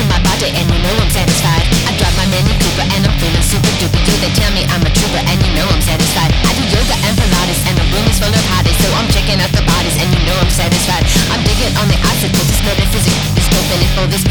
to my body and you know I'm satisfied. I drive my Mini Cooper and I'm feeling super duper You They tell me I'm a trooper and you know I'm satisfied. I do yoga and Pilates and the room is full of hotties So I'm checking out the bodies and you know I'm satisfied. I'm digging on the obstacle, this metaphysics This no for this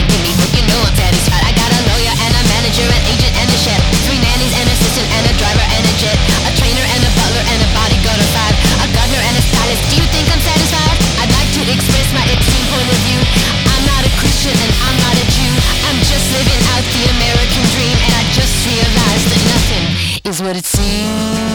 what it seems.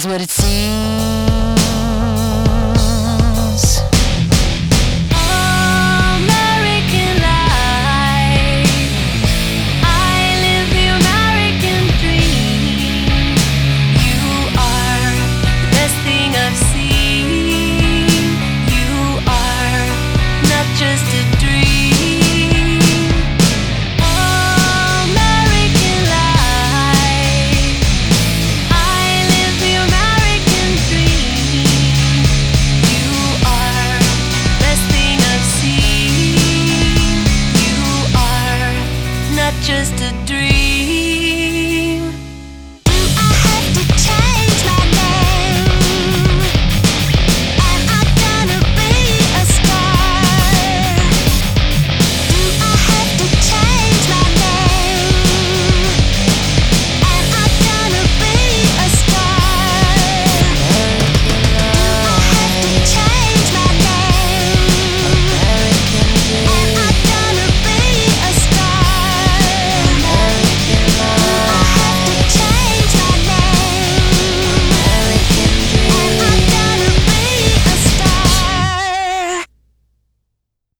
is what it seems.